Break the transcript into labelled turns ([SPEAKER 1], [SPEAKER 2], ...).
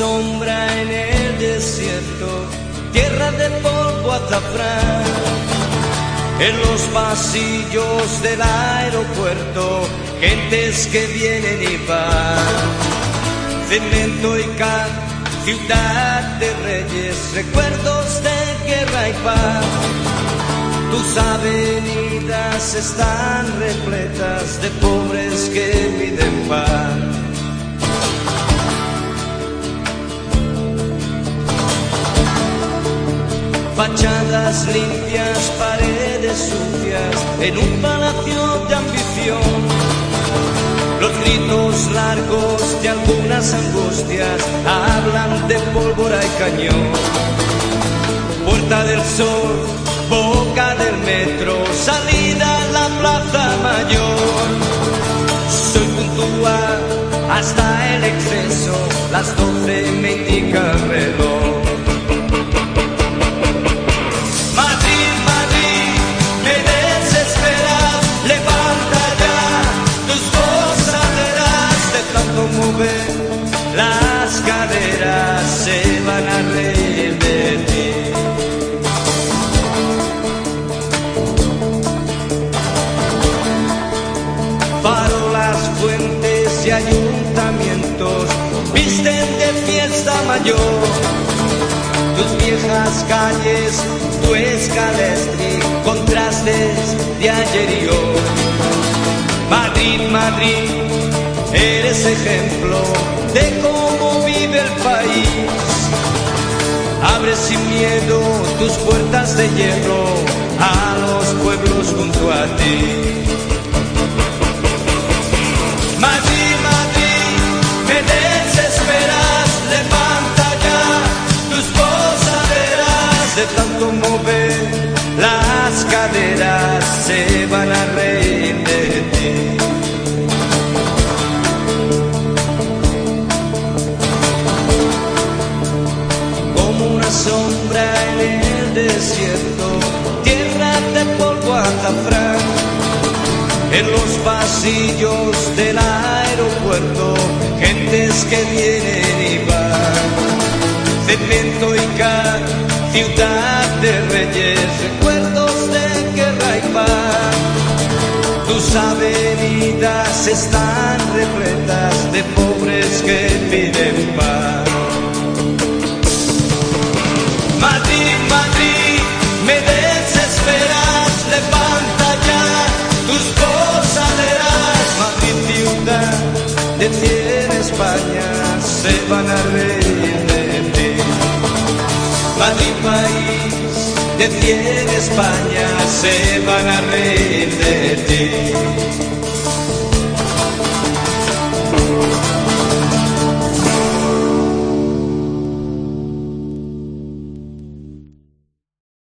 [SPEAKER 1] sombra en el desierto, tierra de polvo azafrán. En los pasillos del aeropuerto, gentes que vienen y van. Cemento y cal, ciudad de reyes, recuerdos de guerra y paz. Tus avenidas están repletas de pobres que piden pan. Fachadas limpias, paredes sucias, en un palacio de ambición. Los gritos largos de algunas angustias hablan de pólvora y cañón. Puerta del sol, boca del metro, salida a la plaza mayor. Soy puntual hasta el exceso, las doce me indica el reloj. Las caderas se van a reír de. Farolas, fuentes y ayuntamientos visten de fiesta mayor tus viejas calles, tu escalestri, contrastes de ayer y hoy. Madrid, Madrid, eres ejemplo de cómo vive el país. Abre sin miedo tus puertas de hierro en el desierto, tierra de polvo azafrán en los pasillos del aeropuerto, gentes que vienen y van. Cemento y cal, ciudad de reyes, recuerdos de guerra y paz. Tus avenidas están repletas de pobres que piden paz. Se van a reír de ti. Madrid, país de cien España, se van a reír de ti.